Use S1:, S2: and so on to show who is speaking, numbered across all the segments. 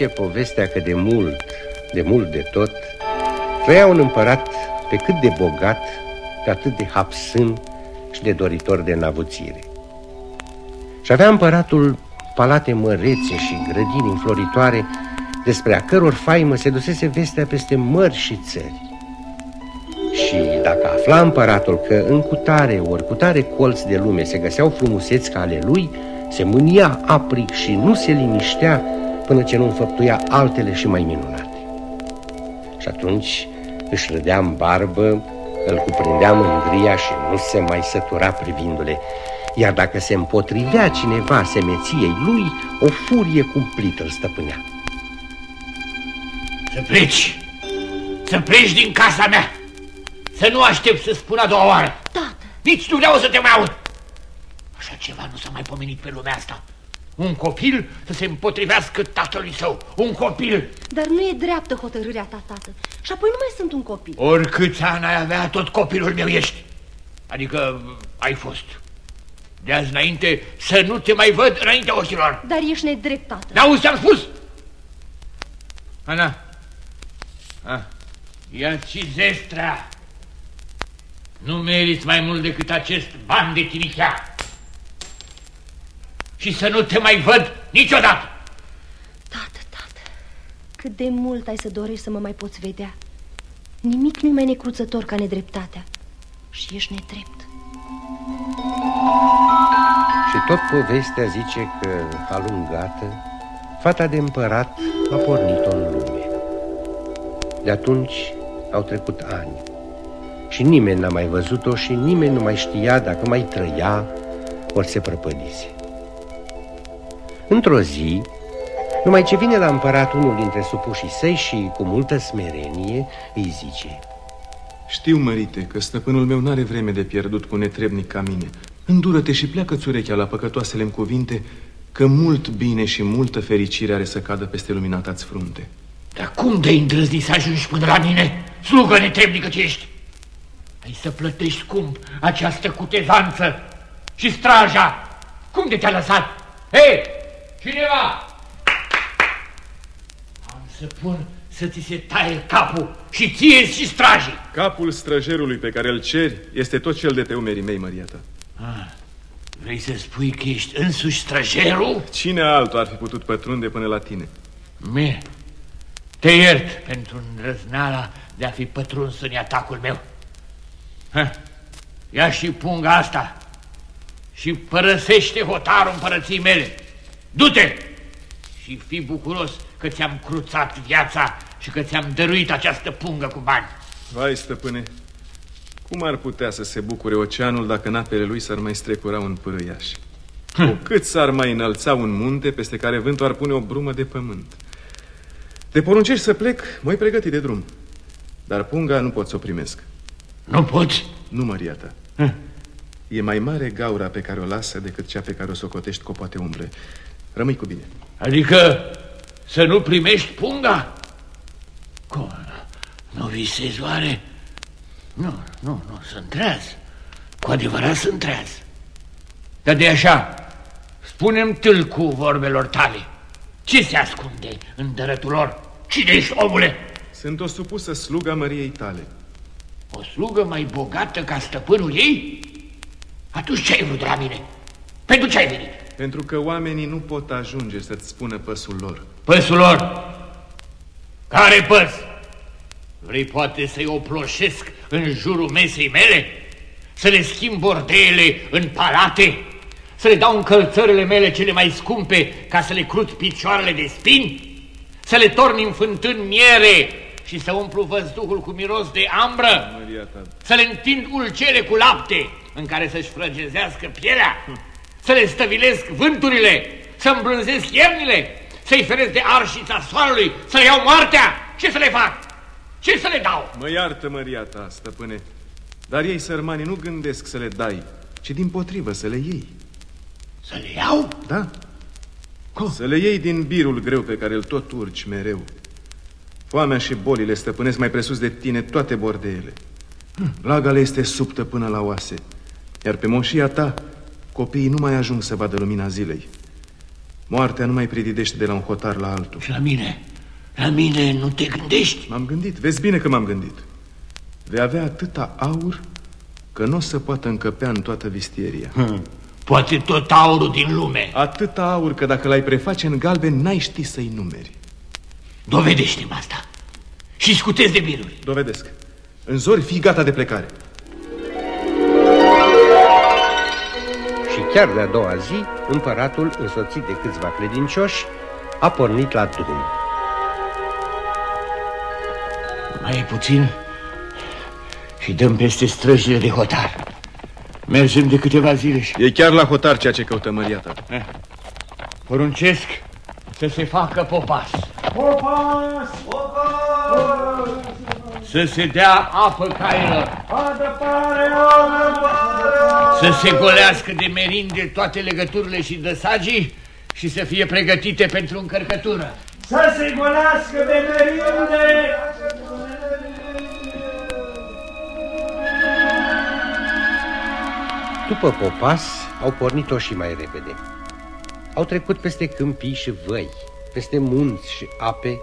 S1: Zice povestea că de mult, de mult de tot, trăia un împărat pe cât de bogat, pe atât de hapsân și de doritor de navuțire. Și avea împăratul palate mărețe și grădini înfloritoare, despre a căror faimă se dusese vestea peste mări și țări. Și dacă afla împăratul că în cutare ori cutare colț de lume se găseau frumuseți ca ale lui, se mânia apric și nu se liniștea până ce nu înfăptuia altele și mai minunate. Și atunci își râdea în barbă, îl cuprindea mândria și nu se mai sătura privindu-le, iar dacă se împotrivea cineva semeției lui, o furie cumplită îl stăpânea.
S2: Să pleci! Să pleci din casa mea! Să nu aștept să spun a doua oară!
S3: Tată!
S2: Nici nu vreau să te mai aud! Așa ceva nu s-a mai pomenit pe lumea asta. Un copil să se împotrivească tatălui său. Un copil!
S3: Dar nu e dreaptă hotărârea ta, tată. Și apoi nu mai sunt un copil.
S2: Oricâți ani ai avea, tot copilul meu ești. Adică ai fost. De azi înainte să nu te mai văd înaintea ochilor.
S3: Dar ești nedrept, tată.
S2: N-auzi ce-am spus? Ana, ah, ia-ți zestra. Nu meriți mai mult decât acest ban de tinichea. Și să nu te mai văd niciodată.
S3: Tată, tată, cât de mult ai să dorești să mă mai poți vedea. Nimic nu-i mai necruțător ca nedreptatea. Și ești nedrept.
S1: Și tot povestea zice că, alungată, fata de împărat a pornit-o în lume. De atunci au trecut ani și nimeni n-a mai văzut-o și nimeni nu mai știa dacă mai trăia ori se prăpădise. Într-o zi, numai ce vine la împărat unul dintre supușii săi și cu multă smerenie îi zice
S4: Știu, mărite, că stăpânul meu n-are vreme de pierdut cu netrebnic ca mine. Îndură-te și pleacă-ți urechea la păcătoasele cuvinte că mult bine și multă fericire are să cadă peste luminata-ți frunte.
S2: Dar cum de îndrăzni să ajungi până la mine, slugă netrebnică ce ești? Ai să plătești scump această cutezanță și straja. Cum de te-a lăsat? Hei, cineva! Am să pun să ți se taie capul și ție și strajii.
S4: Capul străjerului pe care îl ceri este tot cel de pe umerii mei, Maria ta.
S2: Ah, vrei să spui că ești însuși străjerul?
S4: Cine altul ar fi putut pătrunde până la tine?
S2: Mie, te iert pentru îndrăzneala de a fi pătruns în atacul meu. Ha, ia și punga asta și părăsește hotarul împărății mele. Du-te și fii bucuros că ți-am cruțat viața și că ți-am dăruit această pungă cu bani.
S4: Vai, stăpâne, cum ar putea să se bucure oceanul dacă în apele lui s-ar mai strecura un pârâiaș? Hm. Cu cât s-ar mai înălța un munte peste care vântul ar pune o brumă de pământ? Te poruncești să plec, mai pregăti de drum. Dar punga nu pot să o primesc.
S2: Nu poți?
S4: Nu, Maria ta. Hm. E mai mare gaura pe care o lasă decât cea pe care o socotești cu poate umbre. Rămâi cu bine.
S2: Adică să nu primești punga? Cum? Nu visezi oare? Nu, nu, nu, sunt treaz. Cu adevărat sunt treaz. Dar de așa, spune-mi tâlcu vorbelor tale. Ce se ascunde în dărătul lor? Cine ești, omule?
S4: Sunt o supusă sluga Măriei tale.
S2: O slugă mai bogată ca stăpânul ei? Atunci ce ai vrut de la mine? Pentru ce ai venit?
S4: Pentru că oamenii nu pot ajunge să-ți spună păsul lor.
S2: Păsul lor? Care păs? Vrei poate să-i oploșesc în jurul mesei mele? Să le schimb bordeele în palate? Să le dau încălțările mele cele mai scumpe ca să le crut picioarele de spini? Să le torni în fântân miere și să umplu văzduhul cu miros de ambră? Să le întind ulcele cu lapte în care să-și frăgezească pielea? Să le stăvilesc vânturile? Să îmbrânzesc iernile? Să-i feresc de arșița soarelui? Să le iau moartea? Ce să le fac? Ce să le dau?
S4: Mă iartă, Maria ta, stăpâne, dar ei, sărmani, nu gândesc să le dai, ci din potrivă să le iei.
S2: Să le iau?
S4: Da. Cum? Să le iei din birul greu pe care îl tot urci mereu. Foamea și bolile stăpânesc mai presus de tine toate bordeele. Blaga le este subtă până la oase, iar pe moșia ta copiii nu mai ajung să vadă lumina zilei. Moartea nu mai predidește de la un hotar la altul.
S2: Și la mine? La mine nu te gândești?
S4: M-am gândit, vezi bine că m-am gândit. Vei avea atâta aur că nu o să poată încăpea în toată vistieria.
S2: Hmm. Poate tot aurul din lume.
S4: Atâta aur că dacă l-ai preface în galben, n-ai ști să-i numeri.
S2: Dovedește-mi asta. Și scutezi de biruri.
S4: Dovedesc. În zori fii gata de plecare.
S1: Chiar de-a doua zi, împăratul, însoțit de câțiva credincioși, a pornit la drum.
S2: Mai puțin și dăm peste străjile de hotar. Mergem de câteva zile și...
S4: E chiar la hotar ceea ce căută măria ta.
S2: Eh. Poruncesc să se facă popas.
S5: Popas! Popas!
S2: Să se dea apă cailor.
S5: Adăpare,
S2: Să se golească de merinde toate legăturile și dăsagii și să fie pregătite pentru încărcătură.
S5: Să se golească de merinde!
S1: După popas, au pornit-o și mai repede. Au trecut peste câmpii și văi, peste munți și ape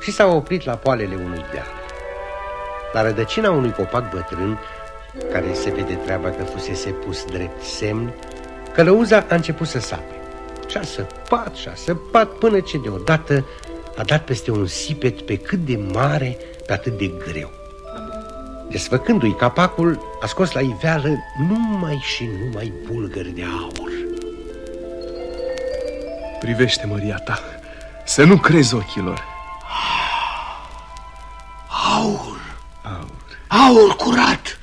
S1: și s-au oprit la poalele unui deal. La rădăcina unui copac bătrân, care se vede treaba că fusese pus drept semn, călăuza a început să sape. Și-a săpat, și-a săpat, până ce deodată a dat peste un sipet pe cât de mare, pe atât de greu. Desfăcându-i capacul, a scos la iveală numai și numai bulgări de aur.
S4: Privește, măria ta, să nu crezi ochilor. Aur.
S2: Aur curat!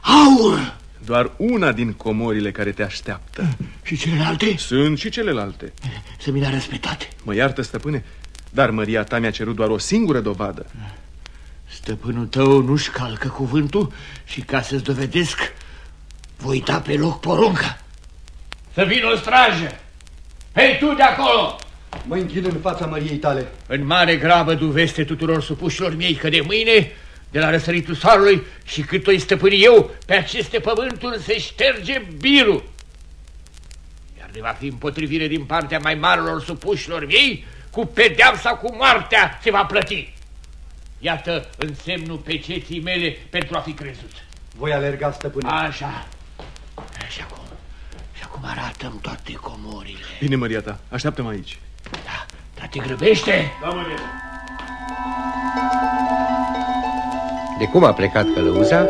S2: Aur!
S4: Doar una din comorile care te așteaptă.
S2: Și celelalte?
S4: Sunt și celelalte.
S2: Să mi le arăți pe toate.
S4: Mă iartă, stăpâne, dar măria ta mi-a cerut doar o singură dovadă.
S2: Stăpânul tău nu-și calcă cuvântul și ca să-ți dovedesc, voi da pe loc porunca. Să vină o strajă! Hei, tu de acolo!
S6: Mă închin în fața măriei tale.
S2: În mare grabă du veste tuturor supușilor miei că de mâine, de la răsăritul soarelui și cât o stăpâni eu, pe aceste pământuri se șterge birul. Iar de va fi împotrivire din partea mai marilor supușilor miei, cu pedeapsa cu moartea se va plăti. Iată însemnul peceții mele pentru a fi crezut.
S6: Voi alerga, stăpâne.
S2: Așa. Și acum, și acum arată toate comorile.
S4: Bine, măria ta, așteaptă-mă aici.
S2: Da, dar te grăbește?
S4: Da, măria.
S1: De cum a plecat călăuza,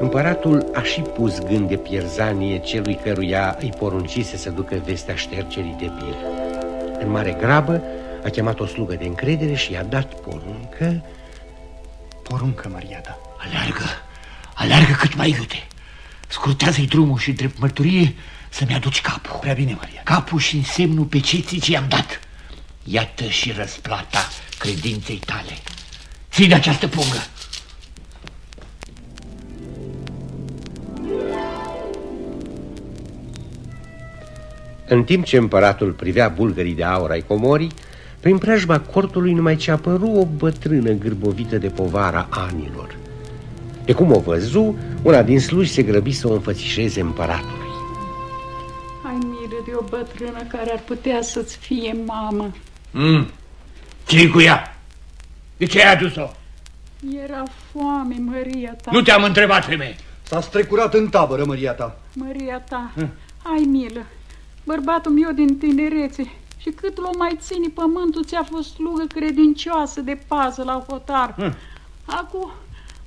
S1: împăratul a și pus gând de pierzanie celui căruia îi poruncise să ducă vestea ștergerii de bir. În mare grabă a chemat o slugă de încredere și i-a dat poruncă...
S6: Poruncă, Maria ta.
S2: Aleargă, aleargă cât mai iute. Scurtează-i drumul și drept mărturie să-mi aduci capul.
S6: Prea bine, Maria.
S2: Capul și însemnul pe ceții ce i-am dat. Iată și răsplata credinței tale. Ții de această pungă.
S1: În timp ce împăratul privea bulgării de aur ai comorii, prin preajma cortului numai ce apăru o bătrână gârbovită de povara anilor. De cum o văzu, una din sluji se grăbi să o înfățișeze împăratului.
S7: Ai milă de o bătrână care ar putea să-ți fie mamă.
S2: Mm. ce cu ea? De ce ai adus-o?
S7: Era foame, Maria ta.
S2: Nu te-am întrebat, femeie.
S6: S-a strecurat în tabără, Maria ta.
S7: Maria ta, ai milă. Bărbatul meu din tinerețe și cât l-o mai ține pământul ți-a fost slugă credincioasă de pază la hotar.
S2: Hm.
S7: Acum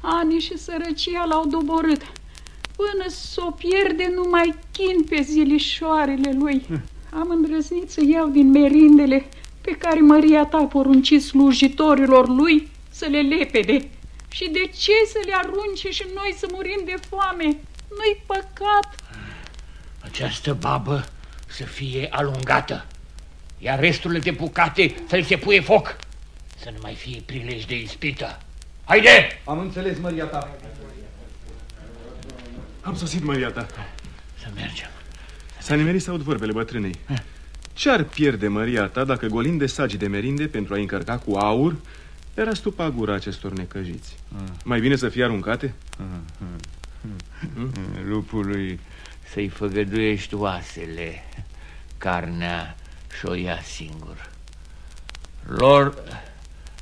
S7: ani și sărăcia l-au doborât. Până s-o pierde numai chin pe zilișoarele lui. Am îndrăznit să iau din merindele pe care Maria ta a poruncit slujitorilor lui să le lepede. Și de ce să le arunce și noi să murim de foame? Nu-i păcat.
S2: Această babă să fie alungată, iar resturile de bucate să-i se puie foc, să nu mai fie prilej de ispită. Haide!
S6: Am înțeles, Maria ta.
S4: Am sosit, măria ta.
S2: Să mergem.
S4: S-a nimerit să aud vorbele bătrânei. Ce-ar pierde măria ta dacă golind de sagi de merinde pentru a încărca cu aur, era stupa gura acestor necăjiți? Mai bine să fie aruncate?
S2: Lupului să-i făgăduiești oasele, carnea și o ia singur. Lor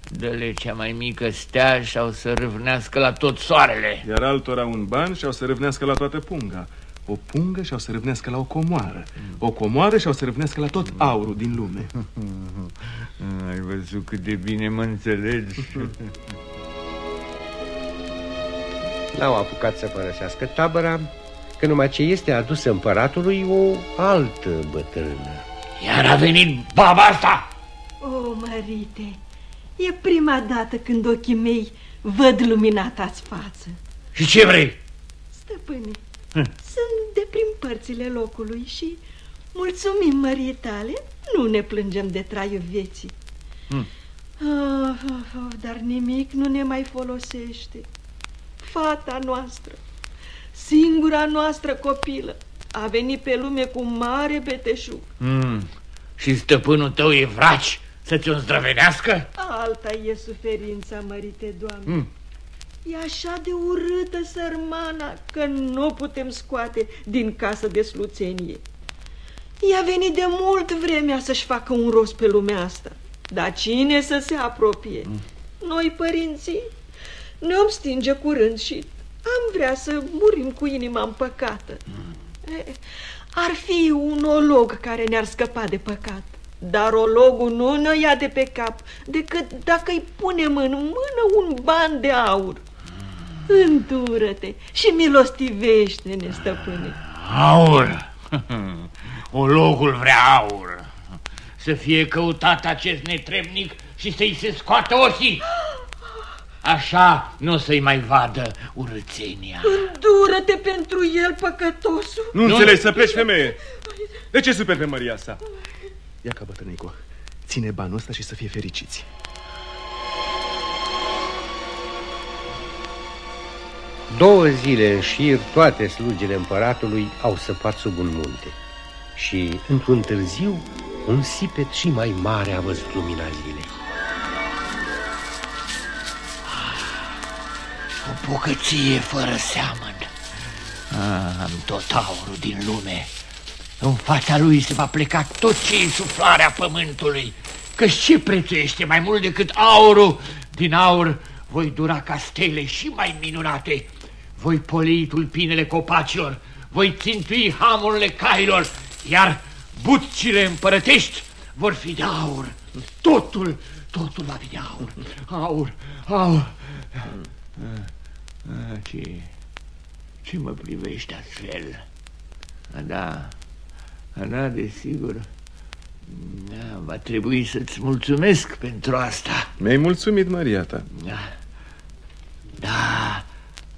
S2: dă-le cea mai mică stea și au să râvnească la tot soarele.
S4: Iar altora un ban și au să râvnească la toată punga. O pungă și au să râvnească la o comoară. O comoară și au să râvnească la tot aurul din lume.
S2: Ai văzut cât de bine mă înțelegi?
S1: N-au apucat să părăsească tabăra, că numai ce este adusă împăratului o altă bătrână.
S2: Iar a venit baba asta!
S8: O, mărite, e prima dată când ochii mei văd luminata-ți față.
S2: Și ce vrei?
S8: Stăpâne, sunt de prin părțile locului și mulțumim mărie tale, nu ne plângem de traiul vieții.
S2: Hmm.
S8: Ah, ah, ah, dar nimic nu ne mai folosește. Fata noastră, singura noastră copilă, a venit pe lume cu mare beteșug.
S2: Mm. Și stăpânul tău e vraci să ți-o zdrăvenească?
S8: Alta e suferința, mărite Doamne.
S2: Mm.
S8: E așa de urâtă sărmana că nu o putem scoate din casă de sluțenie. I-a venit de mult vremea să-și facă un rost pe lumea asta. Dar cine să se apropie? Mm. Noi, părinții, ne-om stinge curând și am vrea să murim cu inima împăcată. Mm. E, ar fi un olog care ne-ar scăpa de păcat. Dar ologul nu ne ia de pe cap decât dacă îi punem în mână un ban de aur. Îndură-te și milostivește-ne, stăpâne.
S2: Aur! Ologul vrea aur. Să fie căutat acest netrebnic și să-i se scoată ochii. Așa nu o să-i mai vadă urățenia.
S8: Îndură-te pentru el, păcătosul.
S4: Nu, nu înțelegi să pleci, femeie. De ce super pe Maria sa? Ia ca bătrânico, ține banul ăsta și să fie fericiți.
S1: Două zile în șir, toate slugile împăratului au săpat sub un munte. Și, într-un târziu, un sipet și mai mare a văzut lumina zilei.
S2: O bogăție fără seamăn. Ah, am tot aurul din lume. În fața lui se va pleca tot ce e suflarea pământului. Că ce prețuiește mai mult decât aurul? Din aur voi dura castele și mai minunate. Voi poli tulpinele copacilor, voi țintui hamurile cailor, iar butcile împărătești vor fi de aur. Totul, totul va fi de aur. Aur, aur. A, ce, ce mă privești astfel? A, da, a, da, desigur. Da, va trebui să-ți mulțumesc pentru asta.
S4: Mi-ai mulțumit, Maria ta.
S2: Da, da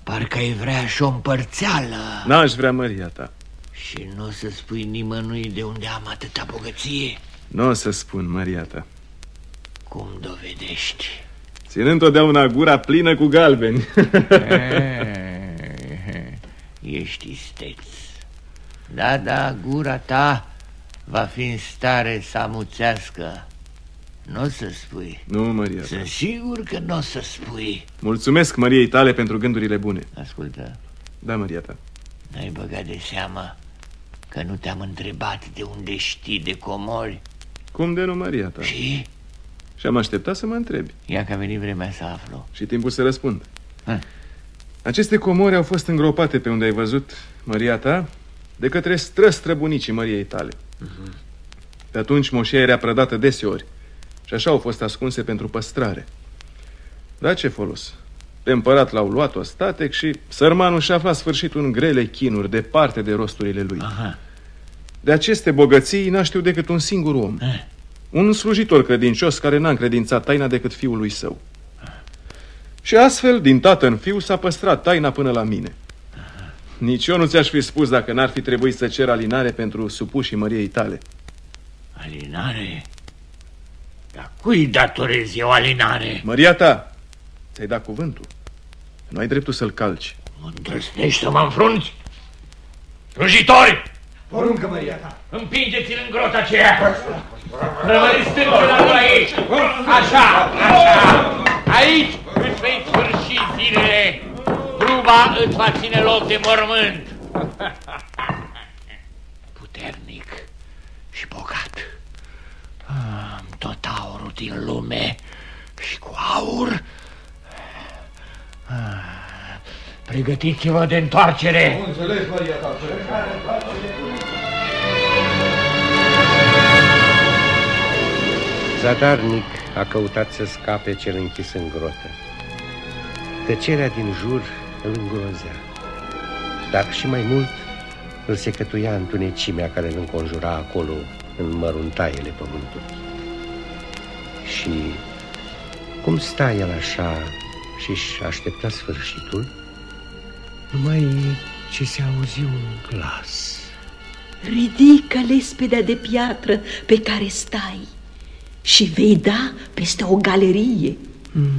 S2: parcă ai vrea și o împărțeală.
S4: N-aș vrea, Maria ta.
S2: Și nu o să spui nimănui de unde am atâta bogăție?
S4: Nu o să spun, Maria ta.
S2: Cum dovedești?
S4: Ținând totdeauna gura plină cu galbeni.
S2: Ești isteț. Da, da, gura ta va fi în stare să amuțească. Nu o să spui.
S4: Nu, Maria
S2: Sunt ta. sigur că nu o să spui.
S4: Mulțumesc Mariei tale pentru gândurile bune.
S2: Ascultă.
S4: Da, Maria ta.
S2: N-ai băgat de seamă că nu te-am întrebat de unde știi de comori?
S4: Cum de nu, Maria ta?
S2: Și?
S4: Și am așteptat să mă întrebi.
S2: Ia că a venit vremea să aflu.
S4: Și timpul să răspund. Ha. Aceste comori au fost îngropate pe unde ai văzut, Maria ta, de către străstrăbunicii Mariei tale. Uh-huh. Pe atunci moșia era prădată deseori și așa au fost ascunse pentru păstrare. Dar ce folos? Pe împărat l-au luat ostatec și sărmanul și-a aflat sfârșitul în grele chinuri, departe de rosturile lui.
S2: Aha.
S4: De aceste bogății n-a știut decât un singur om.
S2: Eh.
S4: Un slujitor credincios care n-a încredințat taina decât fiul lui său. Și astfel, din tată în fiu, s-a păstrat taina până la mine. Nici eu nu ți-aș fi spus dacă n-ar fi trebuit să cer alinare pentru supușii măriei tale.
S2: Alinare? Dar cui datorezi eu alinare?
S4: Măria ta, ți-ai dat cuvântul. Nu ai dreptul să-l calci.
S2: Mă îndrăznești să mă înfrunți? Slujitori!
S6: Poruncă, Maria ta.
S2: Împingeți-l în grota aceea. Rămâneți stângă la aici. Așa, așa. Aici îți vei sfârși zilele. Gruba îți va ține loc de mormânt. Puternic și bogat. din lume și cu aur. Pregătiți-vă de întoarcere!
S6: Înțeles, Maria ta.
S1: Zadarnic a căutat să scape cel închis în grotă. Tăcerea din jur îl îngrozea, dar și mai mult îl secătuia întunecimea care îl înconjura acolo în măruntaiele pământului. Și cum sta el așa și-și aștepta sfârșitul, numai ce se auzi un glas.
S8: Ridică lespedea de piatră pe care stai și vei da peste o galerie. Mm.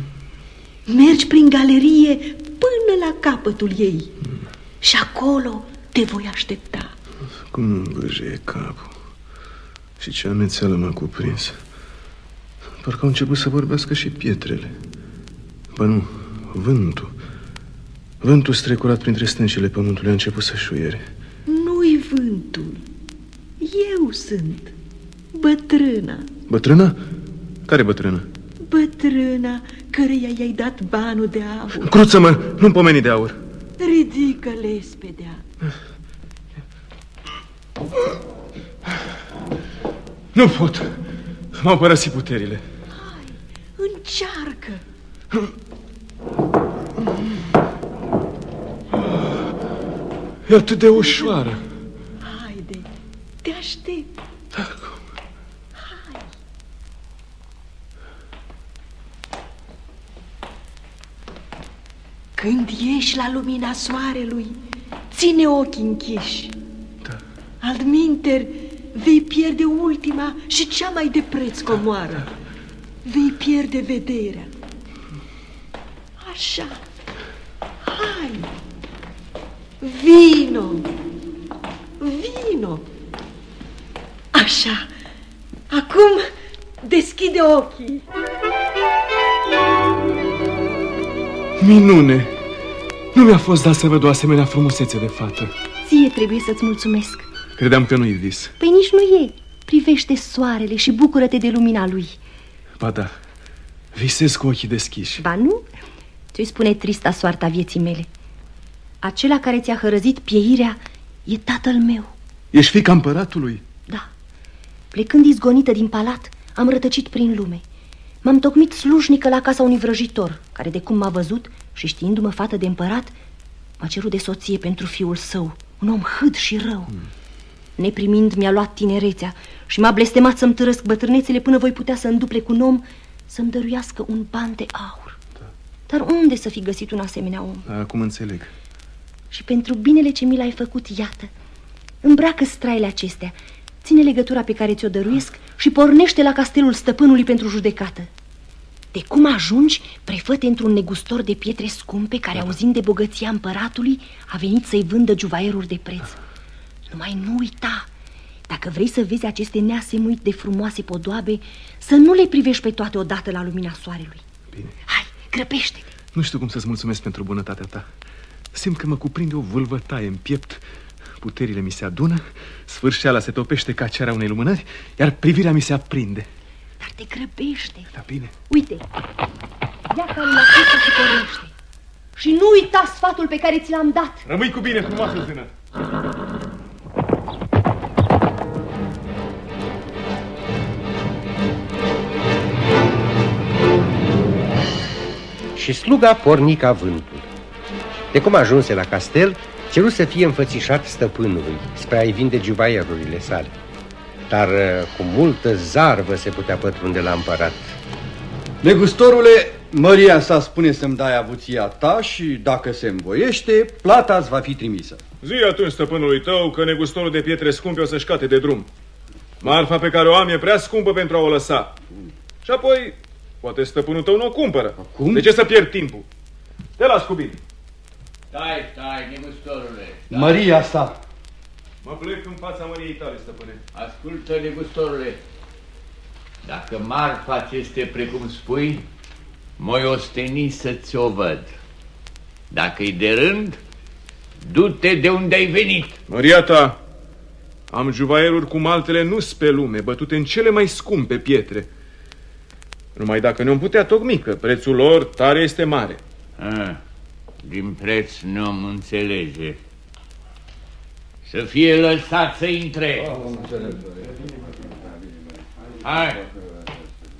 S8: Mergi prin galerie până la capătul ei mm. și acolo te voi aștepta.
S4: Cum îmi băjeie capul și ce amețeală m-a cuprins. Parcă au început să vorbească și pietrele. Ba nu, vântul. Vântul strecurat printre stâncile pământului a început să șuiere.
S8: Nu-i vântul. Eu sunt. Bătrâna.
S4: Bătrâna? Care bătrână?
S8: Bătrâna căreia i-ai dat banul de aur.
S4: Cruță-mă, nu-mi pomeni de aur.
S8: Ridică lespedea.
S4: Nu pot. M-au părăsit puterile.
S8: Hai, încearcă.
S4: E atât de ușoară.
S8: Haide, te aștept. Când ieși la lumina soarelui, ține ochii închiși.
S4: Da.
S8: Altminteri, vei pierde ultima și cea mai de preț comoară. Vei pierde vederea. Așa. Hai. Vino. Vino. Așa. Acum deschide ochii.
S4: Minune! Nu mi-a fost dat să văd o asemenea frumusețe de fată.
S3: Ție trebuie să-ți mulțumesc.
S4: Credeam că nu-i vis.
S3: Păi nici nu e. Privește soarele și bucură-te de lumina lui.
S4: Ba da, visez cu ochii deschiși.
S3: Ba nu? Ți-o spune trista soarta vieții mele. Acela care ți-a hărăzit pieirea e tatăl meu.
S4: Ești fica împăratului?
S3: Da. Plecând izgonită din palat, am rătăcit prin lume. M-am tocmit slujnică la casa unui vrăjitor, care de cum m-a văzut și știindu-mă fată de împărat, m-a cerut de soție pentru fiul său, un om hâd și rău. Hmm. Neprimind, mi-a luat tinerețea și m-a blestemat să-mi târăsc bătrânețele până voi putea să înduplec un om să-mi dăruiască un ban de aur. Da. Dar unde să fi găsit un asemenea om?
S4: Acum înțeleg.
S3: Și pentru binele ce mi l-ai făcut, iată, îmbracă straile acestea ține legătura pe care ți-o dăruiesc și pornește la castelul stăpânului pentru judecată. De cum ajungi, prefăte într-un negustor de pietre scumpe care, auzind de bogăția împăratului, a venit să-i vândă juvaieruri de preț. Numai nu uita, dacă vrei să vezi aceste neasemuit de frumoase podoabe, să nu le privești pe toate odată la lumina soarelui.
S4: Bine.
S3: Hai, grăbește -te.
S4: Nu știu cum să-ți mulțumesc pentru bunătatea ta. Simt că mă cuprinde o vâlvătaie în piept Puterile mi se adună, sfârșeala se topește ca ceara unei lumânări, iar privirea mi se aprinde.
S3: Dar te grăbește.
S4: Da, bine.
S3: Uite, ia calul acesta și pornește. Și nu uita sfatul pe care ți l-am dat.
S4: Rămâi cu bine, frumoasă zână.
S1: Și sluga porni ca vântul. De cum ajunse la castel, Ceru să fie înfățișat stăpânului spre a-i vinde jubaierurile sale. Dar uh, cu multă zarvă se putea pătrunde la împărat.
S6: Negustorule, Măria sa spune să-mi dai avuția ta și, dacă se învoiește, plata îți va fi trimisă.
S4: Zi atunci stăpânului tău că negustorul de pietre scumpe o să-și cate de drum. Marfa pe care o am e prea scumpă pentru a o lăsa. Și apoi, poate stăpânul tău nu o cumpără.
S6: Cum?
S4: De ce să pierd timpul? Te las cu bine.
S2: Stai, stai, negustorule.
S6: Stai. Maria sa.
S4: Mă plec în fața Măriei tale, stăpâne.
S2: Ascultă, negustorule. Dacă marfa este precum spui, mă osteni să-ți o văd. Dacă-i de rând, du-te de unde ai venit.
S4: Maria ta, am juvaieruri cum altele nu pe lume, bătute în cele mai scumpe pietre. Numai dacă ne-om putea tocmi, că prețul lor tare este mare.
S2: A, din preț nu-am înțelege. Să fie lăsat să intre. Hai,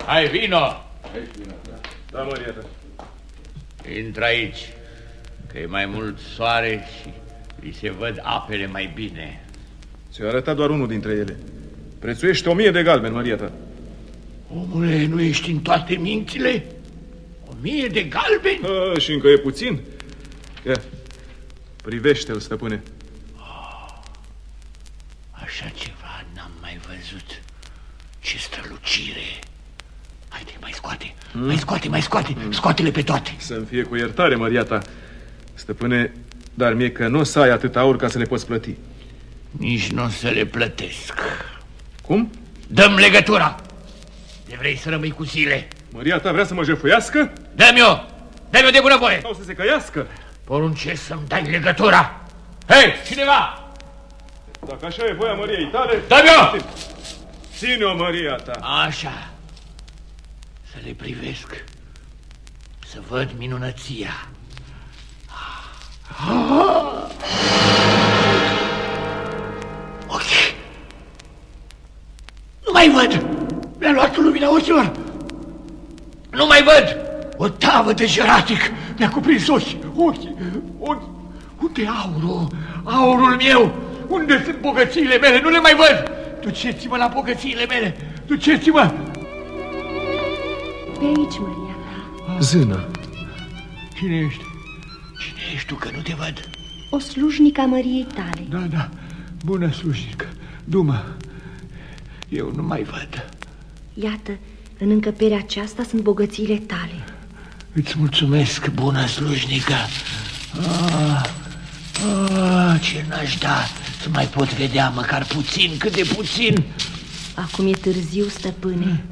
S2: hai, vino.
S4: Da, Maria ta.
S2: Intră aici, că e mai mult soare și li se văd apele mai bine.
S4: Ți-a arătat doar unul dintre ele. Prețuiește o mie de galben, Maria ta.
S2: Omule, nu ești în toate mințile? O mie de galbeni?
S4: A, și încă e puțin. Ia, privește-l, stăpâne.
S2: Așa ceva n-am mai văzut. Ce strălucire! Haide, mai scoate, mm. mai scoate, mai scoate, mm. scoate-le pe toate.
S4: Să-mi fie cu iertare, Maria ta. Stăpâne, dar mie că nu o să ai atât aur ca să le poți plăti.
S2: Nici nu o să le plătesc.
S4: Cum?
S2: Dăm legătura! De vrei să rămâi cu zile?
S4: Maria ta vrea să mă jefuiască?
S2: Dă-mi-o! Dă-mi-o de bunăvoie!
S4: Sau să se căiască?
S2: Poruncesc să-mi dai legătura! Hei, cineva!
S4: Dacă așa e voia Mariei tale...
S2: Dă-mi-o!
S4: Ține-o, Maria ta!
S2: Așa. Să le privesc. Să văd minunăția. Ochi! Nu mai văd! Mi-a luat lumina ochilor! Nu mai văd! O tavă de jeratic mi-a cuprins ochii, ochii, ochii. Unde e aurul? Aurul meu! Unde sunt bogățiile mele? Nu le mai văd! Duceți-mă la bogățiile mele! Duceți-mă!
S3: Pe aici, Maria ta.
S4: Zână.
S2: Cine ești? Cine ești tu, că nu te văd?
S3: O slujnică a Măriei tale.
S2: Da, da, bună slujnică. Dumă, eu nu mai văd.
S3: Iată, în încăperea aceasta sunt bogățiile tale.
S2: Îți mulțumesc, bună slujnică. Ah, ah, ce n-aș da să mai pot vedea măcar puțin, cât de puțin.
S3: Acum e târziu, stăpâne.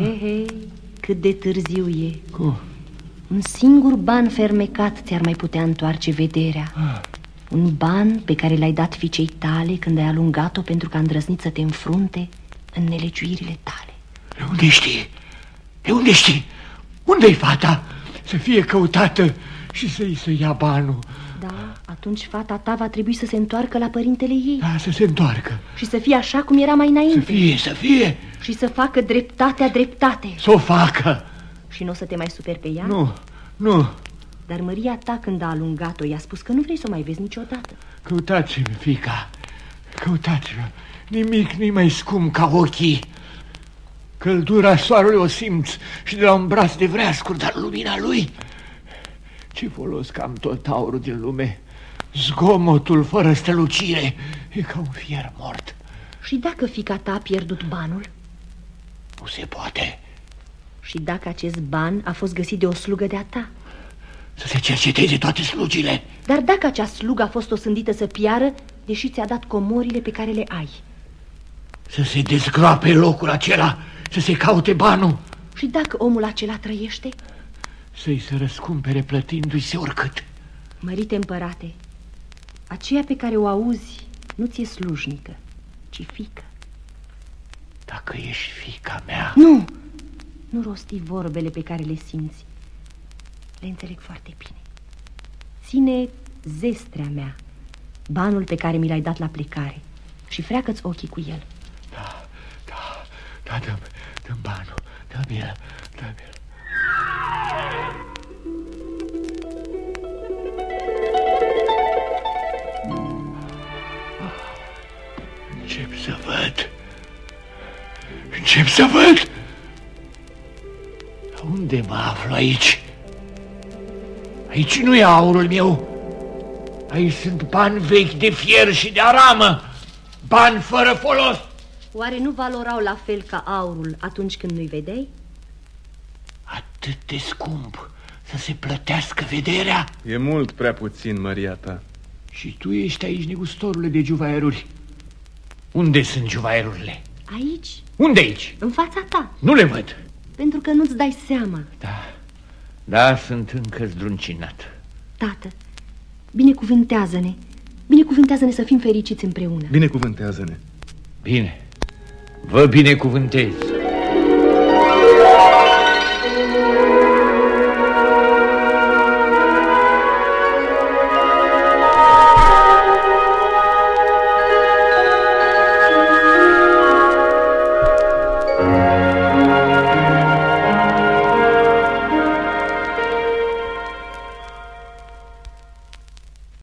S3: Ehe, cât de târziu e.
S2: Cum?
S3: Un singur ban fermecat ți-ar mai putea întoarce vederea. Un ban pe care l-ai dat fiicei tale când ai alungat-o pentru că a îndrăznit să te înfrunte în nelegiuirile tale.
S2: De unde știi? De unde știi? Unde-i fata? Să fie căutată și să-i să ia banul.
S3: Da, atunci fata ta va trebui să se întoarcă la părintele ei
S2: Da, să se întoarcă.
S3: și să fie așa cum era mai
S2: Să
S3: înainte
S2: fie, să fie,
S3: și să facă dreptatea dreptate.
S2: să o facă.
S3: Și nu o să te mai superi pe ea?
S2: Nu, nu,
S3: Dar Maria ta când a alungat-o i-a spus că nu vrei să o mai vezi niciodată.
S2: căutați-mi, fica, căutați-mi. Nimic nu mai scump ca ochii. Căldura soarelui o simți și de la un braț de vreascuri, dar lumina lui... Ce folos că am tot aurul din lume? Zgomotul fără strălucire e ca un fier mort.
S3: Și dacă fica ta a pierdut banul?
S2: Nu se poate
S3: Și dacă acest ban a fost găsit de o slugă de-a ta?
S2: să se cerceteze toate slugile.
S3: Dar dacă acea slugă a fost osândită să piară, deși ți-a dat comorile pe care le ai?
S2: Să se dezgroape locul acela, să se caute banul,
S3: Și dacă omul acela trăiește?
S2: să-i se răscumpere plătindu-i se oricât.
S3: Mărite împărate, aceea pe care o auzi nu ți-e slujnică, ci fică.
S2: Dacă ești fica mea,
S3: Nu! Nu rosti vorbele pe care le simți. Le înțeleg foarte bine. Ține zestrea mea, banul pe care mi l-ai dat la plecare și freacă-ți ochii cu el.
S2: da, da, da, dăm, dăm banul, dăm el, dăm el. Încep să văd. Încep să văd. Dar Unde mă aflu aici? Aici nu e aurul meu. Aici sunt bani vechi de fier și de aramă. Bani fără folos.
S3: Oare nu valorau la fel ca aurul atunci când nu-i vedeai?
S2: Atât de scump să se plătească vederea?
S4: E mult prea puțin, Maria ta.
S2: Și tu ești aici, negustorule de juvaieruri. Unde sunt juvaierurile?
S3: Aici,
S2: Unde aici?
S3: în fața ta,
S2: Nu le văd.
S3: pentru că nu-ți dai seama,
S2: Da, da, sunt încă zdruncinat.
S3: tată. Binecuvântează-ne, binecuvântează-ne să fim fericiți împreună.
S4: Binecuvântează-ne.
S2: Bine, vă binecuvântez.